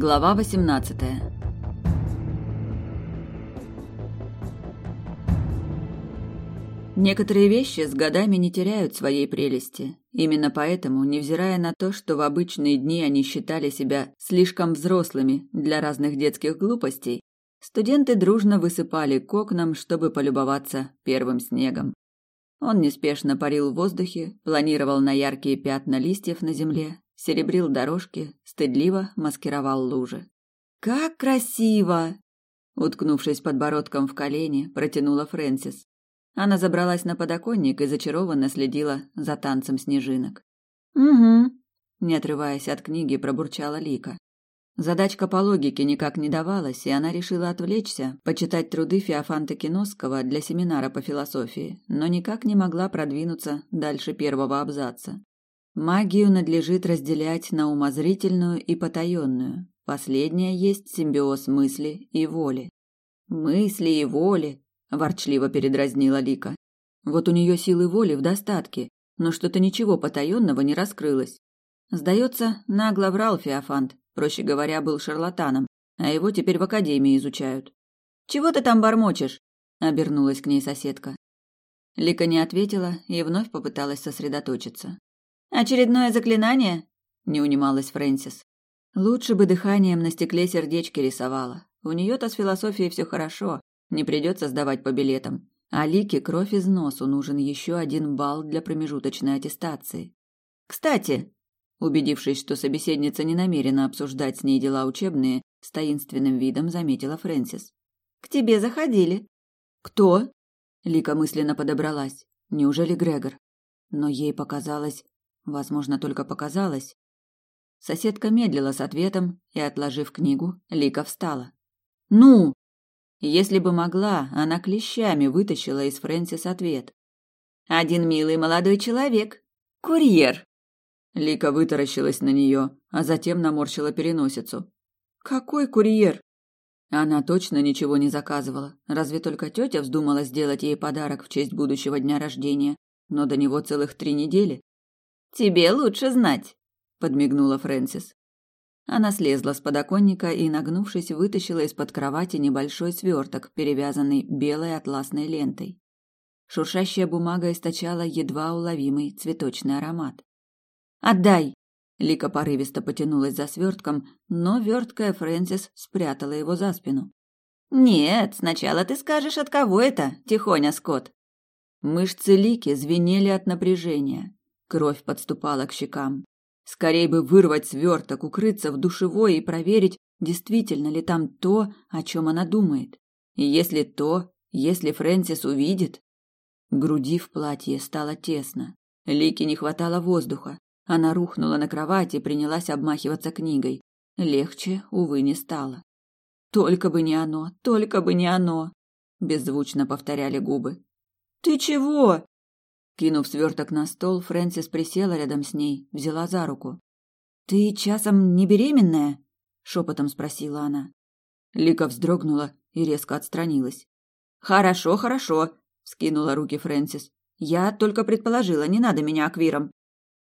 Глава 18 Некоторые вещи с годами не теряют своей прелести. Именно поэтому, невзирая на то, что в обычные дни они считали себя слишком взрослыми для разных детских глупостей, студенты дружно высыпали к окнам, чтобы полюбоваться первым снегом. Он неспешно парил в воздухе, планировал на яркие пятна листьев на земле, серебрил дорожки, стыдливо маскировал лужи. «Как красиво!» Уткнувшись подбородком в колени, протянула Фрэнсис. Она забралась на подоконник и зачарованно следила за танцем снежинок. «Угу», — не отрываясь от книги, пробурчала Лика. Задачка по логике никак не давалась, и она решила отвлечься, почитать труды Феофанта Киносского для семинара по философии, но никак не могла продвинуться дальше первого абзаца. Магию надлежит разделять на умозрительную и потаенную. Последняя есть симбиоз мысли и воли. Мысли и воли, ворчливо передразнила Лика. Вот у нее силы воли в достатке, но что-то ничего потаенного не раскрылось. Сдается, нагло врал Феофант, проще говоря, был шарлатаном, а его теперь в академии изучают. «Чего ты там бормочешь?» – обернулась к ней соседка. Лика не ответила и вновь попыталась сосредоточиться. Очередное заклинание? Не унималась Фрэнсис. Лучше бы дыханием на стекле сердечки рисовала. У нее-то с философией все хорошо, не придется сдавать по билетам. А Лике кровь из носу нужен еще один балл для промежуточной аттестации. Кстати, убедившись, что собеседница не намерена обсуждать с ней дела учебные, с таинственным видом заметила Фрэнсис. К тебе заходили. Кто? Лика мысленно подобралась. Неужели Грегор? Но ей показалось, Возможно, только показалось. Соседка медлила с ответом, и, отложив книгу, Лика встала. «Ну!» Если бы могла, она клещами вытащила из Фрэнсис ответ. «Один милый молодой человек. Курьер!» Лика вытаращилась на нее, а затем наморщила переносицу. «Какой курьер?» Она точно ничего не заказывала, разве только тетя вздумала сделать ей подарок в честь будущего дня рождения, но до него целых три недели. Тебе лучше знать, подмигнула Фрэнсис. Она слезла с подоконника и, нагнувшись, вытащила из-под кровати небольшой сверток, перевязанный белой атласной лентой. Шуршащая бумага источала едва уловимый цветочный аромат. «Отдай!» Лика порывисто потянулась за свертком, но верткая Фрэнсис спрятала его за спину. «Нет, сначала ты скажешь, от кого это, Тихоня Скотт!» Мышцы Лики звенели от напряжения. Кровь подступала к щекам. Скорей бы вырвать сверток, укрыться в душевой и проверить, действительно ли там то, о чем она думает. И если то, если Фрэнсис увидит... Груди в платье стало тесно. Лике не хватало воздуха. Она рухнула на кровать и принялась обмахиваться книгой. Легче, увы, не стало. «Только бы не оно, только бы не оно!» Беззвучно повторяли губы. «Ты чего?» Кинув сверток на стол, Фрэнсис присела рядом с ней, взяла за руку. «Ты часом не беременная?» — шепотом спросила она. Лика вздрогнула и резко отстранилась. «Хорошо, хорошо», — скинула руки Фрэнсис. «Я только предположила, не надо меня аквиром».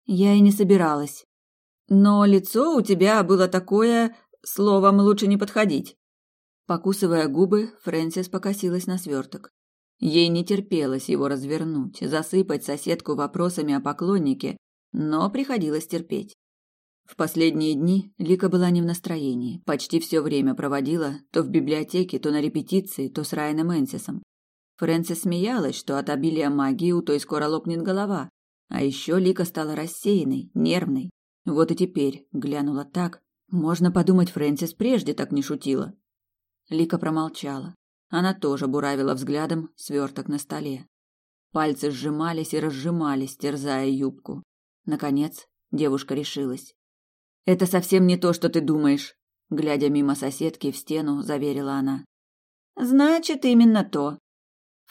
«Я и не собиралась». «Но лицо у тебя было такое... Словом лучше не подходить». Покусывая губы, Фрэнсис покосилась на сверток. Ей не терпелось его развернуть, засыпать соседку вопросами о поклоннике, но приходилось терпеть. В последние дни Лика была не в настроении, почти все время проводила то в библиотеке, то на репетиции, то с Райаном Энсисом. Фрэнсис смеялась, что от обилия магии у той скоро лопнет голова. А еще Лика стала рассеянной, нервной. Вот и теперь глянула так. Можно подумать, Фрэнсис прежде так не шутила. Лика промолчала. Она тоже буравила взглядом сверток на столе. Пальцы сжимались и разжимались, терзая юбку. Наконец, девушка решилась. «Это совсем не то, что ты думаешь», — глядя мимо соседки в стену, заверила она. «Значит, именно то».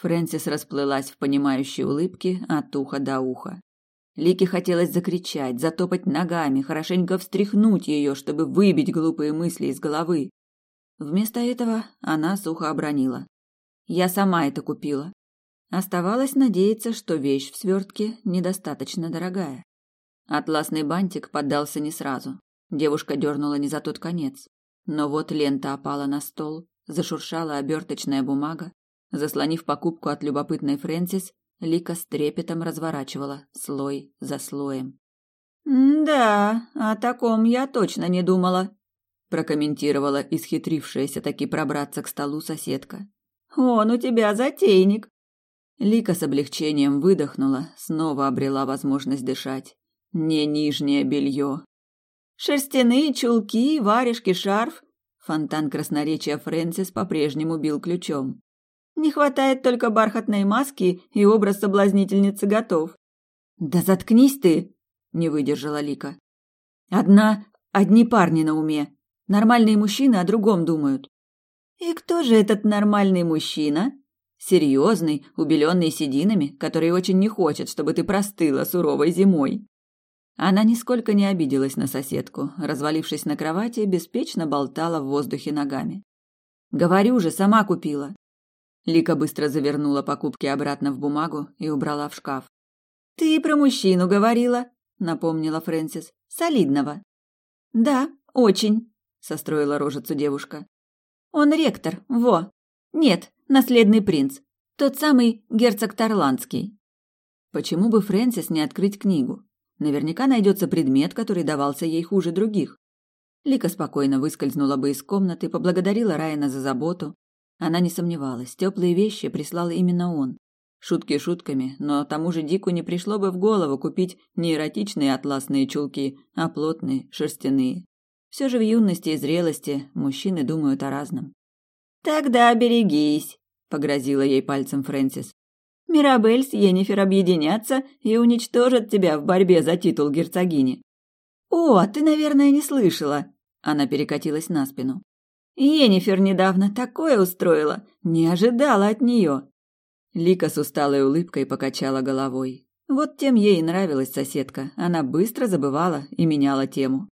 Фрэнсис расплылась в понимающей улыбке от уха до уха. Лике хотелось закричать, затопать ногами, хорошенько встряхнуть ее, чтобы выбить глупые мысли из головы. Вместо этого она сухо обронила. «Я сама это купила». Оставалось надеяться, что вещь в свертке недостаточно дорогая. Атласный бантик поддался не сразу. Девушка дернула не за тот конец. Но вот лента опала на стол, зашуршала оберточная бумага, заслонив покупку от любопытной Фрэнсис, Лика с трепетом разворачивала слой за слоем. «Да, о таком я точно не думала», прокомментировала исхитрившаяся таки пробраться к столу соседка. «Он у тебя затейник». Лика с облегчением выдохнула, снова обрела возможность дышать. Не нижнее белье. Шерстяные чулки, варежки, шарф. Фонтан красноречия Фрэнсис по-прежнему бил ключом. Не хватает только бархатной маски, и образ соблазнительницы готов. Да заткнись ты, не выдержала Лика. Одна, одни парни на уме. Нормальные мужчины о другом думают. И кто же этот нормальный мужчина? Серьезный, убеленный сединами, который очень не хочет, чтобы ты простыла суровой зимой. Она нисколько не обиделась на соседку, развалившись на кровати, беспечно болтала в воздухе ногами. «Говорю же, сама купила». Лика быстро завернула покупки обратно в бумагу и убрала в шкаф. «Ты про мужчину говорила», — напомнила Фрэнсис. «Солидного». «Да, очень», — состроила рожицу девушка. «Он ректор, во. Нет, наследный принц. Тот самый герцог Тарландский». Почему бы Фрэнсис не открыть книгу? Наверняка найдется предмет, который давался ей хуже других. Лика спокойно выскользнула бы из комнаты, поблагодарила Райана за заботу. Она не сомневалась, теплые вещи прислал именно он. Шутки шутками, но тому же Дику не пришло бы в голову купить не эротичные атласные чулки, а плотные, шерстяные. Все же в юности и зрелости мужчины думают о разном. «Тогда берегись», — погрозила ей пальцем Фрэнсис. Мирабель с Йеннифер объединятся и уничтожат тебя в борьбе за титул герцогини. О, ты, наверное, не слышала. Она перекатилась на спину. Йеннифер недавно такое устроила, не ожидала от нее. Лика с усталой улыбкой покачала головой. Вот тем ей и нравилась соседка. Она быстро забывала и меняла тему.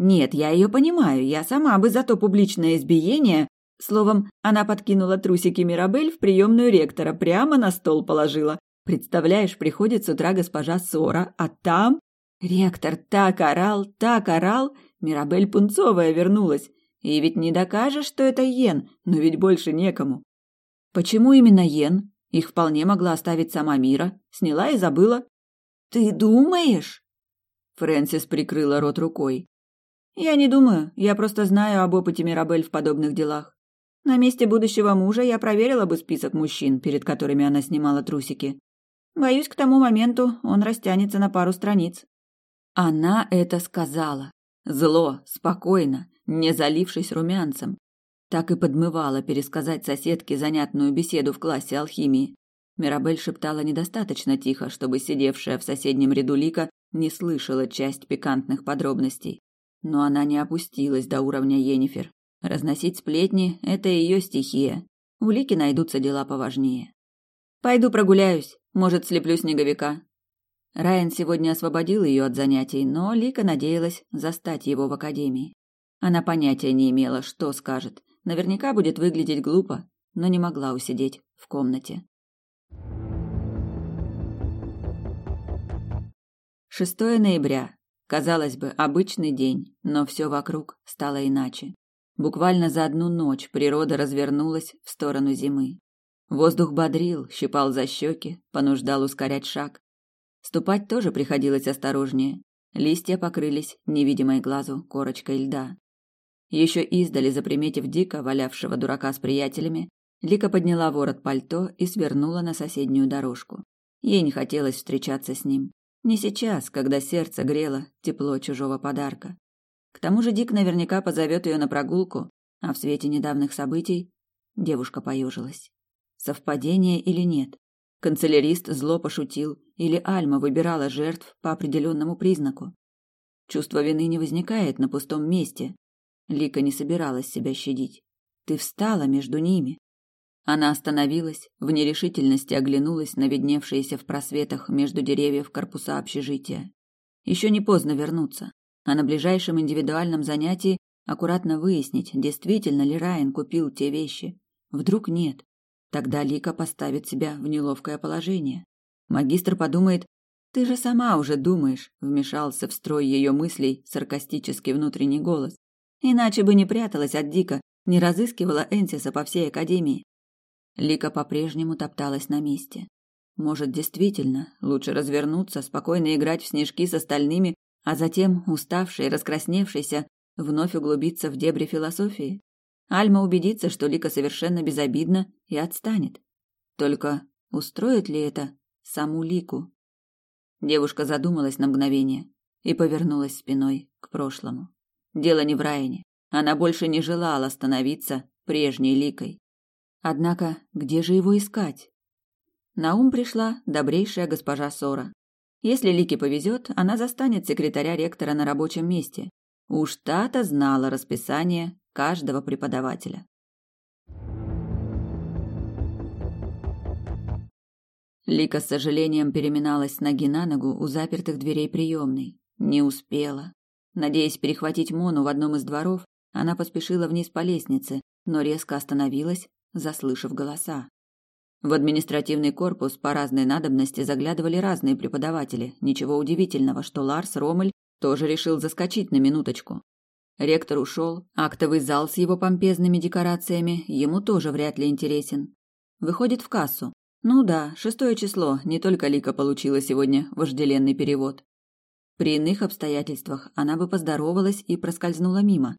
Нет, я ее понимаю. Я сама бы за то публичное избиение Словом, она подкинула трусики Мирабель в приемную ректора, прямо на стол положила. Представляешь, приходит с утра госпожа Сора, а там... Ректор так орал, так орал, Мирабель Пунцовая вернулась. И ведь не докажешь, что это Йен, но ведь больше некому. Почему именно Йен? Их вполне могла оставить сама Мира. Сняла и забыла. Ты думаешь? Фрэнсис прикрыла рот рукой. Я не думаю, я просто знаю об опыте Мирабель в подобных делах. На месте будущего мужа я проверила бы список мужчин, перед которыми она снимала трусики. Боюсь, к тому моменту он растянется на пару страниц. Она это сказала. Зло, спокойно, не залившись румянцем. Так и подмывала пересказать соседке занятную беседу в классе алхимии. Мирабель шептала недостаточно тихо, чтобы сидевшая в соседнем ряду Лика не слышала часть пикантных подробностей. Но она не опустилась до уровня Йеннифер. Разносить сплетни – это ее стихия. У Лики найдутся дела поважнее. «Пойду прогуляюсь, может, слеплю снеговика». Райан сегодня освободил ее от занятий, но Лика надеялась застать его в академии. Она понятия не имела, что скажет. Наверняка будет выглядеть глупо, но не могла усидеть в комнате. Шестое ноября. Казалось бы, обычный день, но все вокруг стало иначе. Буквально за одну ночь природа развернулась в сторону зимы. Воздух бодрил, щипал за щеки, понуждал ускорять шаг. Ступать тоже приходилось осторожнее. Листья покрылись невидимой глазу корочкой льда. Еще издали, заприметив Дика, валявшего дурака с приятелями, Лика подняла ворот пальто и свернула на соседнюю дорожку. Ей не хотелось встречаться с ним. Не сейчас, когда сердце грело тепло чужого подарка. К тому же Дик наверняка позовет ее на прогулку, а в свете недавних событий девушка поежилась. Совпадение или нет? Канцелярист зло пошутил, или Альма выбирала жертв по определенному признаку. Чувство вины не возникает на пустом месте. Лика не собиралась себя щадить. Ты встала между ними. Она остановилась, в нерешительности оглянулась на видневшиеся в просветах между деревьев корпуса общежития. Еще не поздно вернуться а на ближайшем индивидуальном занятии аккуратно выяснить, действительно ли Райан купил те вещи. Вдруг нет. Тогда Лика поставит себя в неловкое положение. Магистр подумает, «Ты же сама уже думаешь», — вмешался в строй ее мыслей саркастический внутренний голос. Иначе бы не пряталась от Дика, не разыскивала Энсиса по всей академии. Лика по-прежнему топталась на месте. Может, действительно, лучше развернуться, спокойно играть в снежки с остальными, а затем, уставший, раскрасневшийся, вновь углубиться в дебри философии? Альма убедится, что Лика совершенно безобидна и отстанет. Только устроит ли это саму Лику? Девушка задумалась на мгновение и повернулась спиной к прошлому. Дело не в Райане. Она больше не желала становиться прежней Ликой. Однако, где же его искать? На ум пришла добрейшая госпожа Сора. Если Лике повезет, она застанет секретаря ректора на рабочем месте. Уж та-то знала расписание каждого преподавателя. Лика с сожалением переминалась ноги на ногу у запертых дверей приемной. Не успела. Надеясь перехватить Мону в одном из дворов, она поспешила вниз по лестнице, но резко остановилась, заслышав голоса. В административный корпус по разной надобности заглядывали разные преподаватели. Ничего удивительного, что Ларс Ромель тоже решил заскочить на минуточку. Ректор ушел, актовый зал с его помпезными декорациями ему тоже вряд ли интересен. Выходит в кассу. Ну да, шестое число, не только Лика получила сегодня вожделенный перевод. При иных обстоятельствах она бы поздоровалась и проскользнула мимо.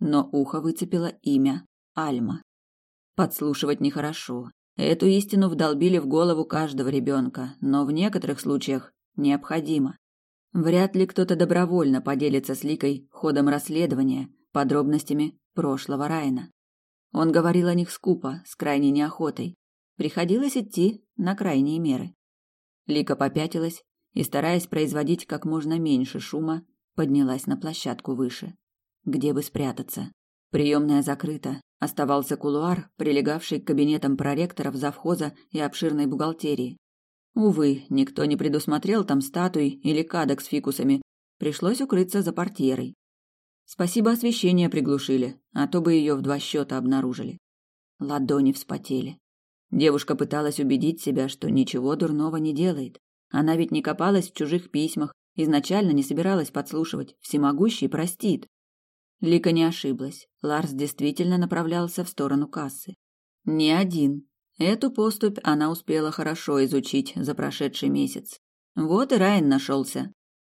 Но ухо выцепило имя Альма. Подслушивать нехорошо, Эту истину вдолбили в голову каждого ребенка, но в некоторых случаях необходимо. Вряд ли кто-то добровольно поделится с Ликой ходом расследования, подробностями прошлого Райна. Он говорил о них скупо, с крайней неохотой. Приходилось идти на крайние меры. Лика попятилась и, стараясь производить как можно меньше шума, поднялась на площадку выше. Где бы спрятаться? Приемная закрыта, Оставался кулуар, прилегавший к кабинетам проректоров, завхоза и обширной бухгалтерии. Увы, никто не предусмотрел там статуй или кадок с фикусами. Пришлось укрыться за портьерой. Спасибо, освещение приглушили, а то бы ее в два счета обнаружили. Ладони вспотели. Девушка пыталась убедить себя, что ничего дурного не делает. Она ведь не копалась в чужих письмах, изначально не собиралась подслушивать. Всемогущий простит. Лика не ошиблась. Ларс действительно направлялся в сторону кассы. Не один. Эту поступь она успела хорошо изучить за прошедший месяц. Вот и Райан нашелся.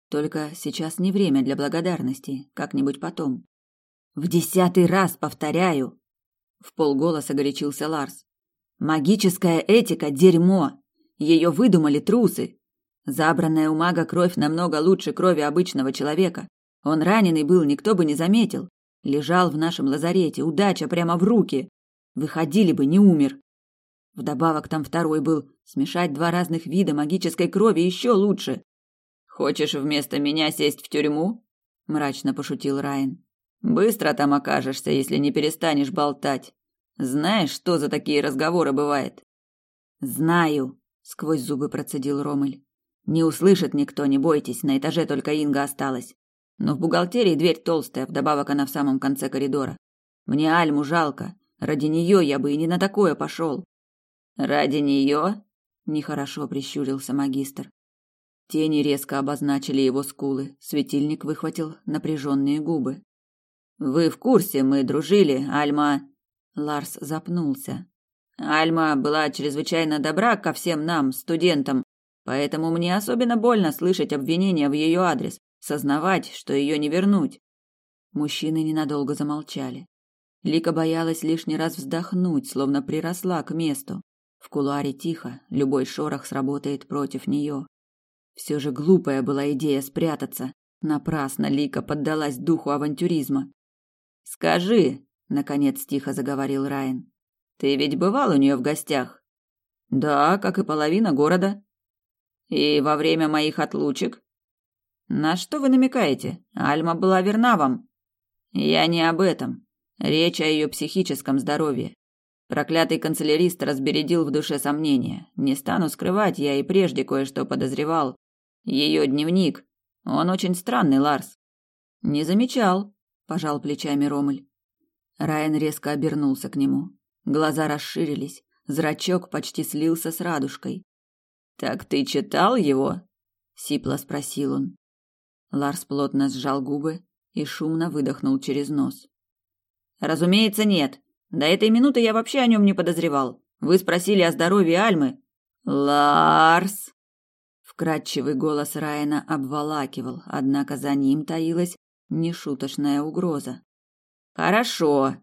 Только сейчас не время для благодарности, как-нибудь потом. В десятый раз повторяю, в полголоса горячился Ларс. Магическая этика дерьмо. Ее выдумали трусы. Забранная у мага кровь намного лучше крови обычного человека. Он раненый был, никто бы не заметил. Лежал в нашем лазарете, удача прямо в руки. Выходили бы, не умер. Вдобавок там второй был. Смешать два разных вида магической крови еще лучше. Хочешь вместо меня сесть в тюрьму? мрачно пошутил Райан. Быстро там окажешься, если не перестанешь болтать. Знаешь, что за такие разговоры бывает? Знаю, сквозь зубы процедил Ромель. Не услышит никто, не бойтесь, на этаже только Инга осталась. Но в бухгалтерии дверь толстая, вдобавок она в самом конце коридора. Мне Альму жалко. Ради нее я бы и не на такое пошел. Ради нее? Нехорошо прищурился магистр. Тени резко обозначили его скулы. Светильник выхватил напряженные губы. Вы в курсе, мы дружили, Альма. Ларс запнулся. Альма была чрезвычайно добра ко всем нам, студентам, поэтому мне особенно больно слышать обвинения в ее адрес сознавать, что ее не вернуть. Мужчины ненадолго замолчали. Лика боялась лишний раз вздохнуть, словно приросла к месту. В кулуаре тихо, любой шорох сработает против нее. Все же глупая была идея спрятаться. Напрасно Лика поддалась духу авантюризма. «Скажи», — наконец тихо заговорил Райан, — «ты ведь бывал у нее в гостях?» «Да, как и половина города». «И во время моих отлучек?» На что вы намекаете? Альма была верна вам. Я не об этом. Речь о ее психическом здоровье. Проклятый канцелярист разбередил в душе сомнения. Не стану скрывать, я и прежде кое-что подозревал. Ее дневник. Он очень странный, Ларс. Не замечал, пожал плечами Ромель. Райан резко обернулся к нему. Глаза расширились, зрачок почти слился с радужкой. Так ты читал его? сипло спросил он. Ларс плотно сжал губы и шумно выдохнул через нос. Разумеется, нет. До этой минуты я вообще о нем не подозревал. Вы спросили о здоровье Альмы. Ларс. Вкрадчивый голос Райана обволакивал, однако за ним таилась нешуточная угроза. Хорошо,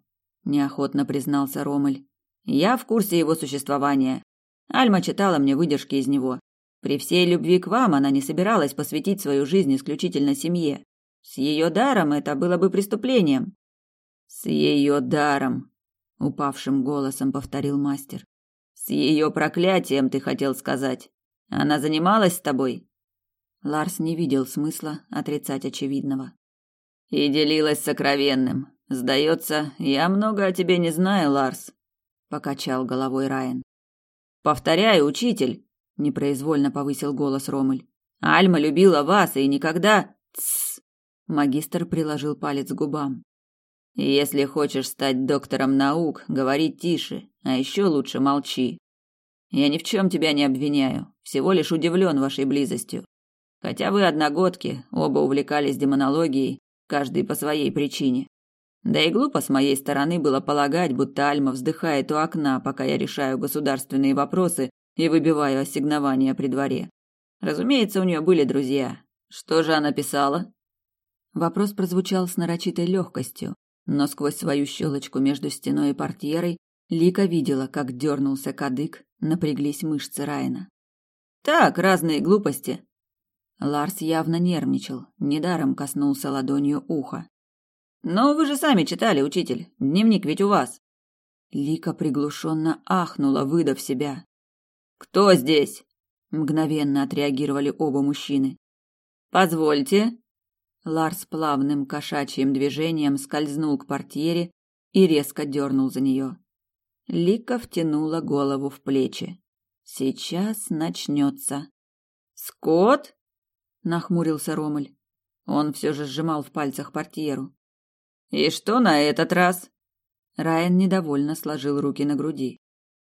неохотно признался Ромель. Я в курсе его существования. Альма читала мне выдержки из него. При всей любви к вам она не собиралась посвятить свою жизнь исключительно семье. С ее даром это было бы преступлением. С ее даром, упавшим голосом повторил мастер. С ее проклятием, ты хотел сказать. Она занималась с тобой? Ларс не видел смысла отрицать очевидного. И делилась сокровенным. Сдается, я много о тебе не знаю, Ларс, покачал головой Райан. Повторяю, учитель, непроизвольно повысил голос Ромель. Альма любила вас и никогда. Тсс. Магистр приложил палец к губам. Если хочешь стать доктором наук, говори тише, а еще лучше молчи. Я ни в чем тебя не обвиняю, всего лишь удивлен вашей близостью. Хотя вы одногодки, оба увлекались демонологией, каждый по своей причине. Да и глупо с моей стороны было полагать, будто Альма вздыхает у окна, пока я решаю государственные вопросы и выбиваю ассигнования при дворе. Разумеется, у нее были друзья. Что же она писала? Вопрос прозвучал с нарочитой легкостью, но сквозь свою щелочку между стеной и портьерой Лика видела, как дернулся кадык, напряглись мышцы Райна. «Так, разные глупости». Ларс явно нервничал, недаром коснулся ладонью уха. Но вы же сами читали, учитель. Дневник ведь у вас. Лика приглушенно ахнула, выдав себя. Кто здесь? Мгновенно отреагировали оба мужчины. Позвольте. Ларс плавным кошачьим движением скользнул к портьере и резко дернул за нее. Лика втянула голову в плечи. Сейчас начнется. Скот? нахмурился Ромель. Он все же сжимал в пальцах портьеру. И что на этот раз? Райан недовольно сложил руки на груди.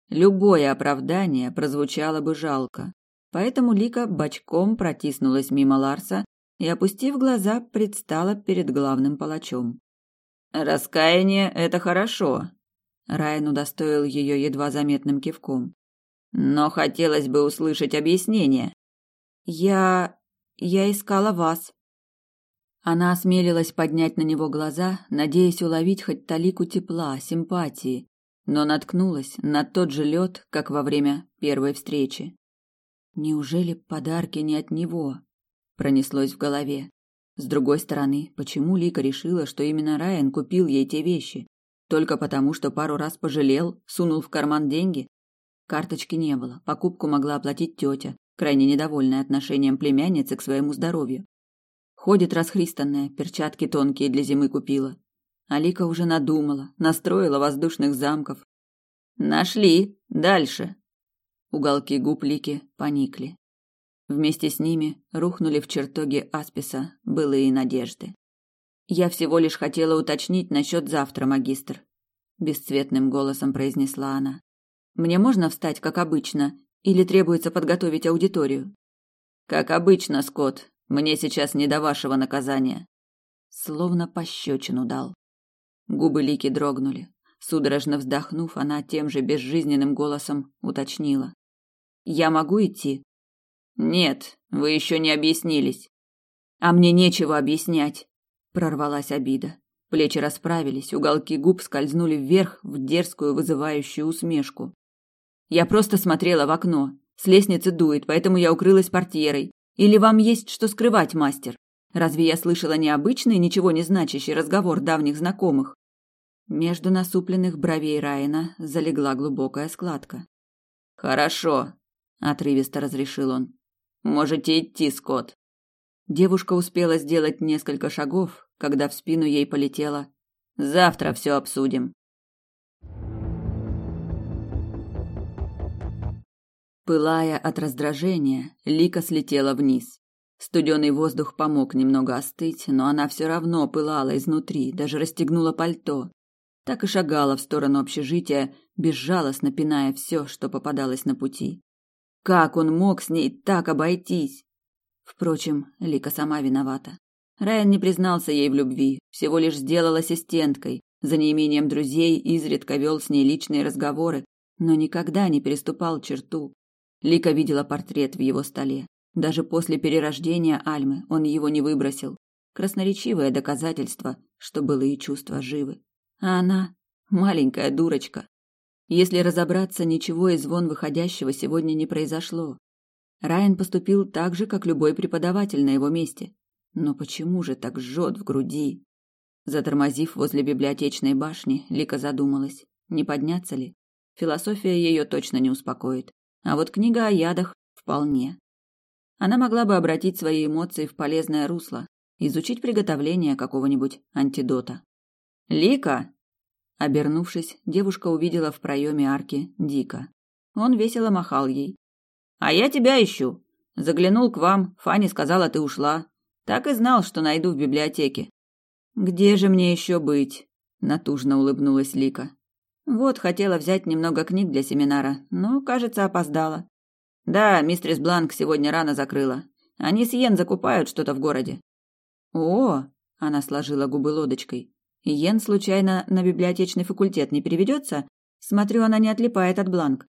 Любое оправдание прозвучало бы жалко, поэтому Лика бочком протиснулась мимо Ларса и, опустив глаза, предстала перед главным палачом. «Раскаяние — это хорошо», — Райан удостоил ее едва заметным кивком. «Но хотелось бы услышать объяснение». «Я... я искала вас», она осмелилась поднять на него глаза, надеясь уловить хоть талику тепла, симпатии, но наткнулась на тот же лед, как во время первой встречи. Неужели подарки не от него? Пронеслось в голове. С другой стороны, почему Лика решила, что именно Райан купил ей те вещи? Только потому, что пару раз пожалел, сунул в карман деньги? Карточки не было, покупку могла оплатить тетя, крайне недовольная отношением племянницы к своему здоровью. Ходит расхристанная, перчатки тонкие для зимы купила. Алика уже надумала, настроила воздушных замков. Нашли. Дальше. Уголки губ Лики поникли. Вместе с ними рухнули в чертоге Асписа былые надежды. Я всего лишь хотела уточнить насчет завтра, магистр, бесцветным голосом произнесла она. Мне можно встать, как обычно, или требуется подготовить аудиторию? Как обычно, Скотт, мне сейчас не до вашего наказания. Словно пощечину дал. Губы Лики дрогнули. Судорожно вздохнув, она тем же безжизненным голосом уточнила: "Я могу идти?" "Нет, вы еще не объяснились". "А мне нечего объяснять", прорвалась обида. Плечи расправились, уголки губ скользнули вверх в дерзкую вызывающую усмешку. Я просто смотрела в окно. С лестницы дует, поэтому я укрылась портьерой. Или вам есть что скрывать, мастер? Разве я слышала необычный, ничего не значащий разговор давних знакомых? Между насупленных бровей Райана залегла глубокая складка. Хорошо, отрывисто разрешил он. Можете идти, Скотт. Девушка успела сделать несколько шагов, когда в спину ей полетело: "Завтра все обсудим". Пылая от раздражения, Лика слетела вниз. Студеный воздух помог немного остыть, но она все равно пылала изнутри, даже расстегнула пальто. Так и шагала в сторону общежития, безжалостно пиная все, что попадалось на пути. Как он мог с ней так обойтись? Впрочем, Лика сама виновата. Райан не признался ей в любви, всего лишь сделал ассистенткой, за неимением друзей изредка вел с ней личные разговоры, но никогда не переступал черту. Лика видела портрет в его столе. Даже после перерождения Альмы он его не выбросил. Красноречивое доказательство, что былые чувства живы. А она – маленькая дурочка. Если разобраться, ничего из вон выходящего сегодня не произошло. Райан поступил так же, как любой преподаватель на его месте. Но почему же так жжет в груди? Затормозив возле библиотечной башни, Лика задумалась, не подняться ли. Философия ее точно не успокоит. А вот книга о ядах вполне. Она могла бы обратить свои эмоции в полезное русло, изучить приготовление какого-нибудь антидота. «Лика!» Обернувшись, девушка увидела в проеме арки Дика. Он весело махал ей. «А я тебя ищу. Заглянул к вам, Фанни сказала, ты ушла. Так и знал, что найду в библиотеке». «Где же мне еще быть?» – натужно улыбнулась Лика. «Вот, хотела взять немного книг для семинара, но, кажется, опоздала». «Да, мистерис Бланк сегодня рано закрыла. Они с Йен закупают что-то в городе. «О!» – она сложила губы лодочкой. «Йен случайно на библиотечный факультет не переведется? Смотрю, она не отлипает от бланк».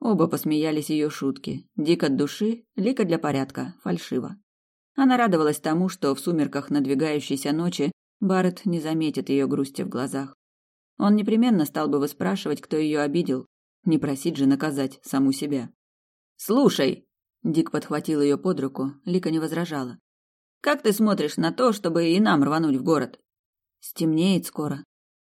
Оба посмеялись ее шутки. Дик от души, Лика для порядка, фальшиво. Она радовалась тому, что в сумерках надвигающейся ночи Барретт не заметит ее грусти в глазах. Он непременно стал бы выспрашивать, кто ее обидел, не просить же наказать саму себя. «Слушай!» Дик подхватил ее под руку, Лика не возражала. Как ты смотришь на то, чтобы и нам рвануть в город? Стемнеет скоро.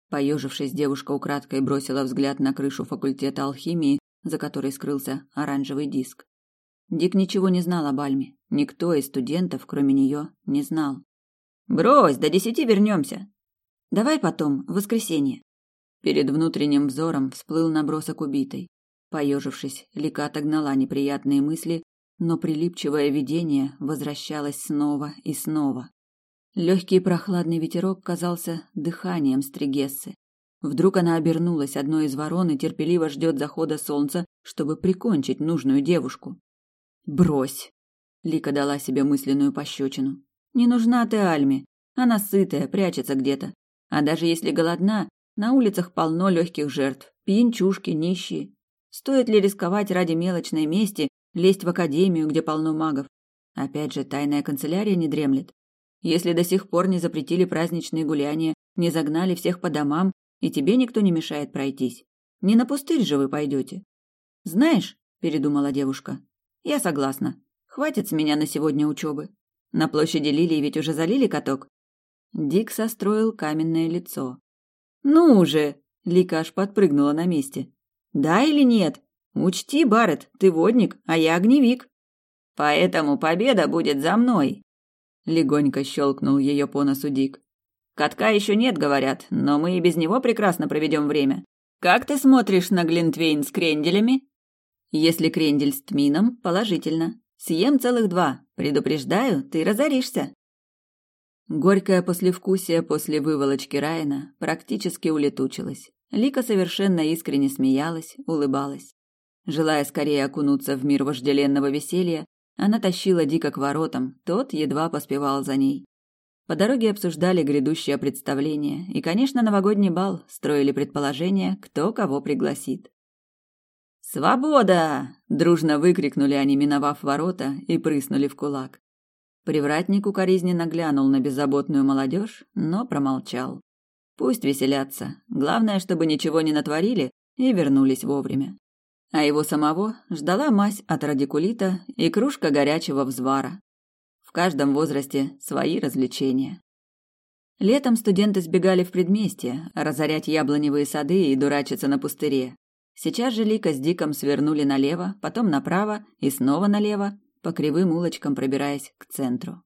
Поежившись, девушка украдкой бросила взгляд на крышу факультета алхимии, за которой скрылся оранжевый диск. Дик ничего не знал об Альме. Никто из студентов, кроме нее, не знал. «Брось, до десяти вернемся!» «Давай потом, в воскресенье». Перед внутренним взором всплыл набросок убитой. Поежившись, Лика отогнала неприятные мысли но прилипчивое видение возвращалось снова и снова. Легкий прохладный ветерок казался дыханием стригессы. Вдруг она обернулась одной из ворон и терпеливо ждет захода солнца, чтобы прикончить нужную девушку. «Брось!» — Лика дала себе мысленную пощечину. «Не нужна ты Альме. Она сытая, прячется где-то. А даже если голодна, на улицах полно легких жертв. Пьянчушки, нищие. Стоит ли рисковать ради мелочной мести, лезть в академию, где полно магов. Опять же, тайная канцелярия не дремлет. Если до сих пор не запретили праздничные гуляния, не загнали всех по домам, и тебе никто не мешает пройтись. Не на пустырь же вы пойдете. Знаешь, передумала девушка, я согласна. Хватит с меня на сегодня учебы. На площади Лилии ведь уже залили каток. Дик состроил каменное лицо. Ну же! Лика аж подпрыгнула на месте. Да или нет? Учти, Барретт, ты водник, а я огневик. Поэтому победа будет за мной. Легонько щелкнул ее по носу Дик. Катка еще нет, говорят, но мы и без него прекрасно проведем время. Как ты смотришь на Глинтвейн с кренделями? Если крендель с тмином, положительно. Съем целых два. Предупреждаю, ты разоришься. Горькое послевкусие после выволочки Райна практически улетучилось. Лика совершенно искренне смеялась, улыбалась. Желая скорее окунуться в мир вожделенного веселья, она тащила Дика к воротам, тот едва поспевал за ней. По дороге обсуждали грядущее представление и, конечно, новогодний бал, строили предположения, кто кого пригласит. «Свобода!» – дружно выкрикнули они, миновав ворота, и прыснули в кулак. Привратник укоризненно глянул на беззаботную молодежь, но промолчал. Пусть веселятся, главное, чтобы ничего не натворили и вернулись вовремя а его самого ждала мазь от радикулита и кружка горячего взвара. В каждом возрасте свои развлечения. Летом студенты сбегали в предместье, разорять яблоневые сады и дурачиться на пустыре. Сейчас же Лика с Диком свернули налево, потом направо и снова налево, по кривым улочкам пробираясь к центру.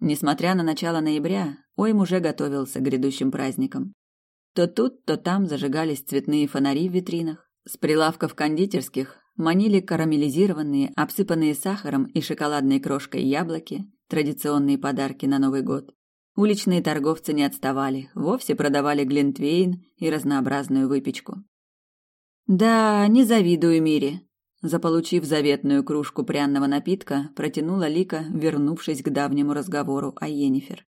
Несмотря на начало ноября, Ойм уже готовился к грядущим праздникам. То тут, то там зажигались цветные фонари в витринах, с прилавков кондитерских манили карамелизированные, обсыпанные сахаром и шоколадной крошкой яблоки, традиционные подарки на Новый год. Уличные торговцы не отставали, вовсе продавали глинтвейн и разнообразную выпечку. «Да, не завидую Мире», – Заполучив заветную кружку пряного напитка, протянула Лика, вернувшись к давнему разговору о Йеннифер.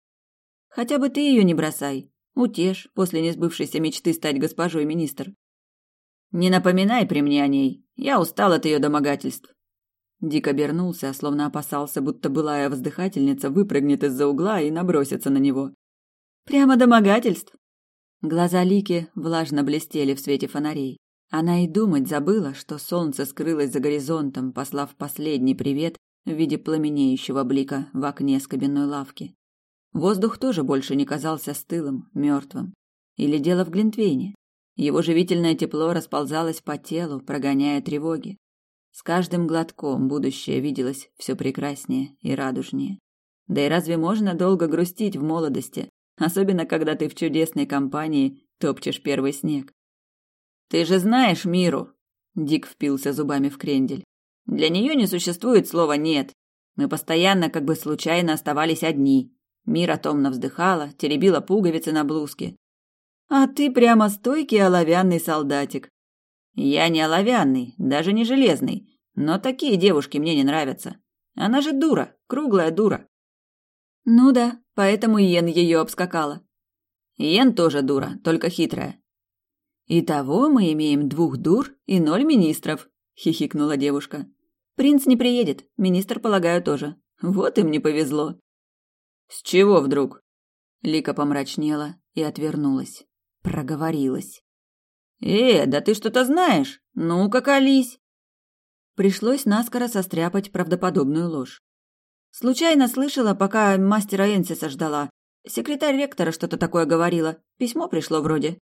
«Хотя бы ты ее не бросай. Утешь после несбывшейся мечты стать госпожой министр». «Не напоминай при мне о ней. Я устал от ее домогательств». Дик обернулся, словно опасался, будто былая воздыхательница выпрыгнет из-за угла и набросится на него. «Прямо домогательств?» Глаза Лики влажно блестели в свете фонарей. Она и думать забыла, что солнце скрылось за горизонтом, послав последний привет в виде пламенеющего блика в окне с кабинной лавки. Воздух тоже больше не казался стылым, мертвым. Или дело в Глинтвейне. Его живительное тепло расползалось по телу, прогоняя тревоги. С каждым глотком будущее виделось все прекраснее и радужнее. Да и разве можно долго грустить в молодости, особенно когда ты в чудесной компании топчешь первый снег? Ты же знаешь Миру, Дик впился зубами в крендель. Для нее не существует слова нет. Мы постоянно как бы случайно оставались одни. Мира томно вздыхала, теребила пуговицы на блузке. А ты прямо стойкий оловянный солдатик. Я не оловянный, даже не железный, но такие девушки мне не нравятся. Она же дура, круглая дура. Ну да, поэтому Йен ее обскакала. Йен тоже дура, только хитрая. Итого мы имеем двух дур и ноль министров, хихикнула девушка. Принц не приедет, министр, полагаю, тоже. Вот им не повезло. С чего вдруг? Лика помрачнела и отвернулась. Проговорилась. «Э, да ты что-то знаешь? Ну-ка, колись!» Пришлось наскоро состряпать правдоподобную ложь. Случайно слышала, пока мастера Энсиса ждала. Секретарь ректора что-то такое говорила. Письмо пришло вроде.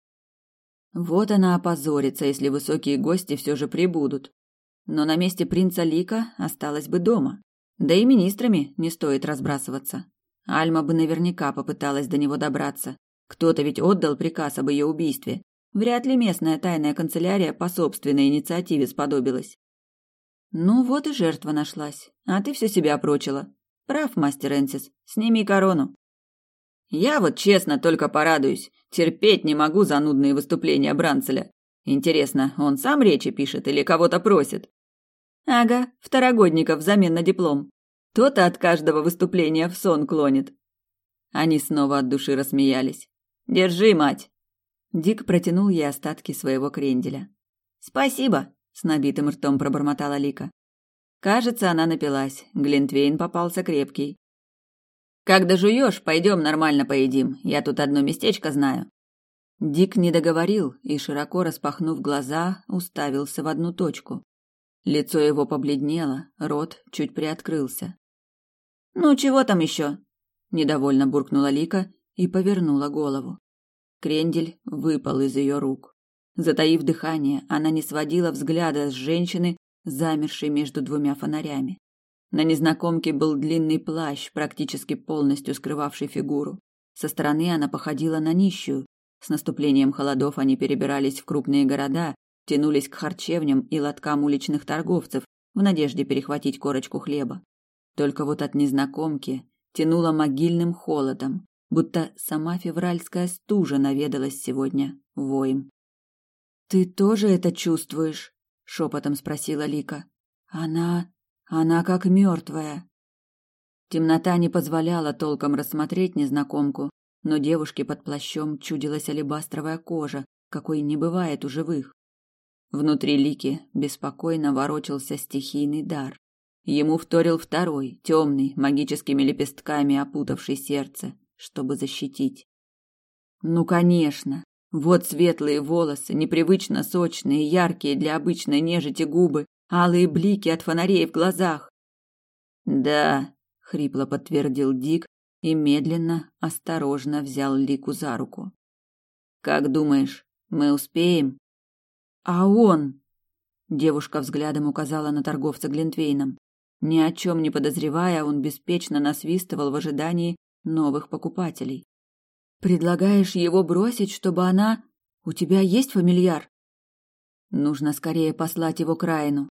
Вот она опозорится, если высокие гости все же прибудут. Но на месте принца Лика осталась бы дома. Да и министрами не стоит разбрасываться. Альма бы наверняка попыталась до него добраться. Кто-то ведь отдал приказ об ее убийстве. Вряд ли местная тайная канцелярия по собственной инициативе сподобилась. Ну вот и жертва нашлась, а ты все себя прочила. Прав, мастер Энсис, сними корону. Я вот честно только порадуюсь. Терпеть не могу занудные выступления Бранцеля. Интересно, он сам речи пишет или кого-то просит? Ага, второгодников взамен на диплом. То-то от каждого выступления в сон клонит. Они снова от души рассмеялись. Держи, мать. Дик протянул ей остатки своего кренделя. «Спасибо!» – с набитым ртом пробормотала Лика. Кажется, она напилась. Глинтвейн попался крепкий. «Как дожуешь, пойдем нормально поедим. Я тут одно местечко знаю». Дик не договорил и, широко распахнув глаза, уставился в одну точку. Лицо его побледнело, рот чуть приоткрылся. «Ну, чего там еще?» – недовольно буркнула Лика и повернула голову. Крендель выпал из ее рук. Затаив дыхание, она не сводила взгляда с женщины, замершей между двумя фонарями. На незнакомке был длинный плащ, практически полностью скрывавший фигуру. Со стороны она походила на нищую. С наступлением холодов они перебирались в крупные города, тянулись к харчевням и лоткам уличных торговцев в надежде перехватить корочку хлеба. Только вот от незнакомки тянуло могильным холодом, будто сама февральская стужа наведалась сегодня воем. «Ты тоже это чувствуешь?» — шепотом спросила Лика. «Она... она как мертвая». Темнота не позволяла толком рассмотреть незнакомку, но девушке под плащом чудилась алебастровая кожа, какой не бывает у живых. Внутри Лики беспокойно ворочался стихийный дар. Ему вторил второй, темный, магическими лепестками опутавший сердце чтобы защитить. Ну, конечно. Вот светлые волосы, непривычно сочные, яркие для обычной нежити губы, алые блики от фонарей в глазах. Да, хрипло подтвердил Дик и медленно, осторожно взял Лику за руку. Как думаешь, мы успеем? А он? Девушка взглядом указала на торговца Глинтвейном. Ни о чем не подозревая, он беспечно насвистывал в ожидании новых покупателей. Предлагаешь его бросить, чтобы она... У тебя есть фамильяр? Нужно скорее послать его к Райну.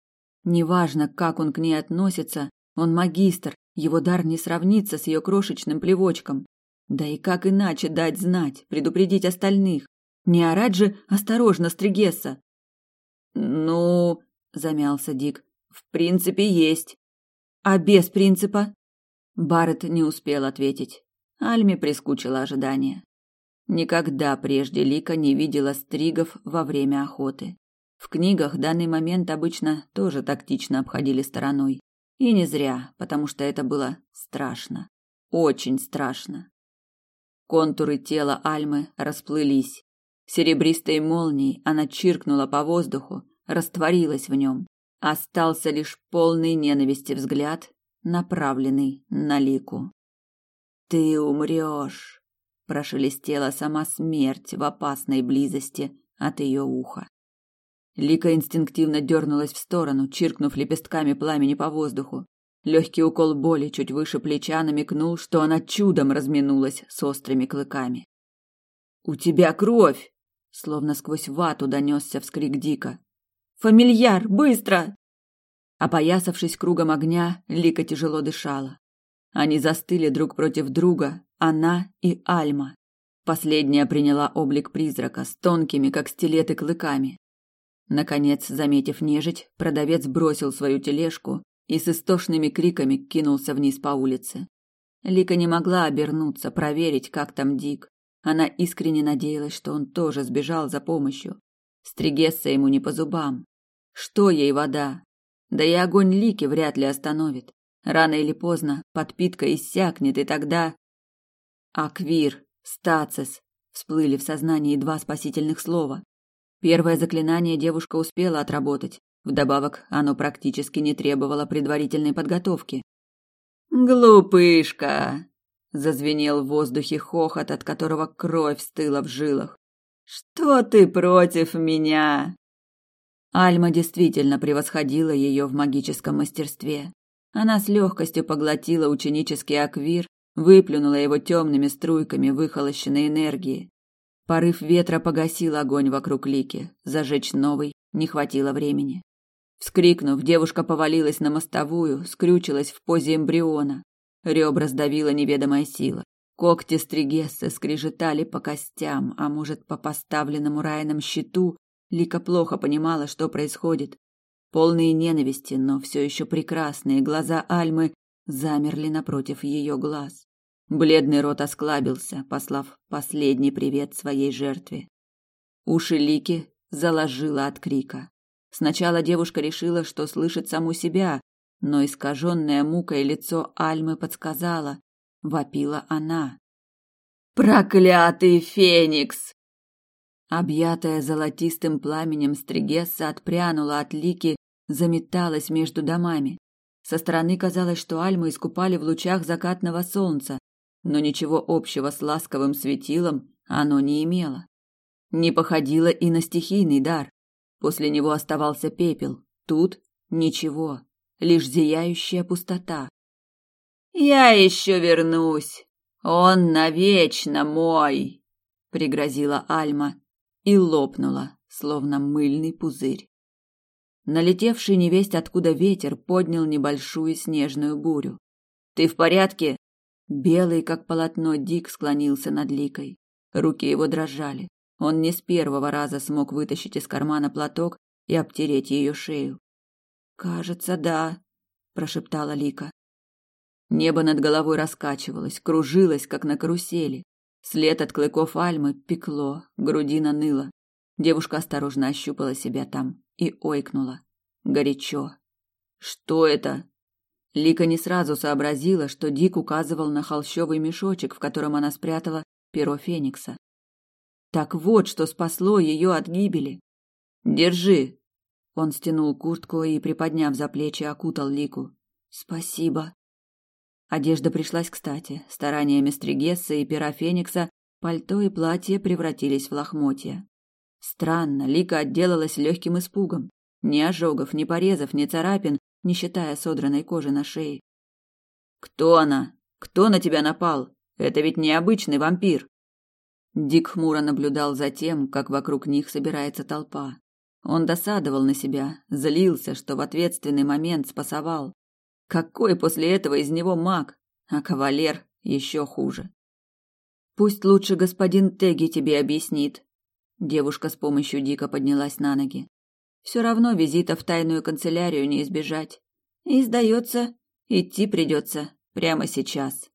Неважно, как он к ней относится, он магистр, его дар не сравнится с ее крошечным плевочком. Да и как иначе дать знать, предупредить остальных? Не орать же «Осторожно, Стригесса!» «Ну...» — замялся Дик. В принципе, есть. А без принципа? Барретт не успел ответить. Альме прискучило ожидание. Никогда прежде Лика не видела стригов во время охоты. В книгах данный момент обычно тоже тактично обходили стороной. И не зря, потому что это было страшно. Очень страшно. Контуры тела Альмы расплылись. Серебристой молнией она чиркнула по воздуху, растворилась в нем. Остался лишь полный ненависти взгляд, направленный на Лику. «Ты умрешь!» – прошелестела сама смерть в опасной близости от ее уха. Лика инстинктивно дернулась в сторону, чиркнув лепестками пламени по воздуху. Легкий укол боли чуть выше плеча намекнул, что она чудом разминулась с острыми клыками. «У тебя кровь!» Словно сквозь вату донесся вскрик Дика. «Фамильяр, быстро!» Опоясавшись кругом огня, Лика тяжело дышала. Они застыли друг против друга, она и Альма. Последняя приняла облик призрака с тонкими, как стилеты, клыками. Наконец, заметив нежить, продавец бросил свою тележку и с истошными криками кинулся вниз по улице. Лика не могла обернуться, проверить, как там Дик. Она искренне надеялась, что он тоже сбежал за помощью. Стригесса ему не по зубам. Что ей вода? Да и огонь Лики вряд ли остановит. Рано или поздно подпитка иссякнет, и тогда... Аквир, стацис, всплыли в сознании два спасительных слова. Первое заклинание девушка успела отработать, Вдобавок, оно практически не требовало предварительной подготовки. «Глупышка!» – зазвенел в воздухе хохот, от которого кровь стыла в жилах. «Что ты против меня?» Альма действительно превосходила ее в магическом мастерстве. Она с легкостью поглотила ученический аквир, выплюнула его темными струйками выхолощенной энергии. Порыв ветра погасил огонь вокруг Лики, зажечь новый не хватило времени. Вскрикнув, девушка повалилась на мостовую, скрючилась в позе эмбриона. Ребра сдавила неведомая сила. Когти стригессы скрежетали по костям, а может, по поставленному Райаном щиту. Лика плохо понимала, что происходит. Полные ненависти, но все еще прекрасные глаза Альмы замерли напротив ее глаз. Бледный рот осклабился, послав последний привет своей жертве. Уши Лики заложило от крика. Сначала девушка решила, что слышит саму себя, но искаженное мукой лицо Альмы подсказала. Вопила она. «Проклятый Феникс!» Объятая золотистым пламенем Стригесса отпрянула от Лики, заметалась между домами. Со стороны казалось, что Альмы искупали в лучах закатного солнца, но ничего общего с ласковым светилом оно не имело. Не походило и на стихийный дар. После него оставался пепел. Тут ничего, лишь зияющая пустота. «Я еще вернусь! Он навечно мой!» — пригрозила Альма и лопнула, словно мыльный пузырь. Налетевший невесть откуда ветер поднял небольшую снежную бурю. «Ты в порядке?» Белый, как полотно, Дик склонился над Ликой. Руки его дрожали. Он не с первого раза смог вытащить из кармана платок и обтереть ее шею. «Кажется, да», – прошептала Лика. Небо над головой раскачивалось, кружилось, как на карусели. След от клыков Альмы пекло, грудина ныла. Девушка осторожно ощупала себя там и ойкнула. Горячо. «Что это?» Лика не сразу сообразила, что Дик указывал на холщовый мешочек, в котором она спрятала перо Феникса. Так вот, что спасло ее от гибели. Держи. Он стянул куртку и, приподняв за плечи, окутал Лику. Спасибо. Одежда пришлась кстати. Стараниями Стригесса и пера Феникса пальто и платье превратились в лохмотья. Странно, Лика отделалась легким испугом. Ни ожогов, ни порезов, ни царапин, не считая содранной кожи на шее. «Кто она? Кто на тебя напал? Это ведь необычный вампир!» Дик хмуро наблюдал за тем, как вокруг них собирается толпа. Он досадовал на себя, злился, что в ответственный момент спасовал. Какой после этого из него маг, а кавалер еще хуже. Пусть лучше господин Теги тебе объяснит. Девушка с помощью Дика поднялась на ноги. все равно визита в тайную канцелярию не избежать. И, сдается, идти придется прямо сейчас.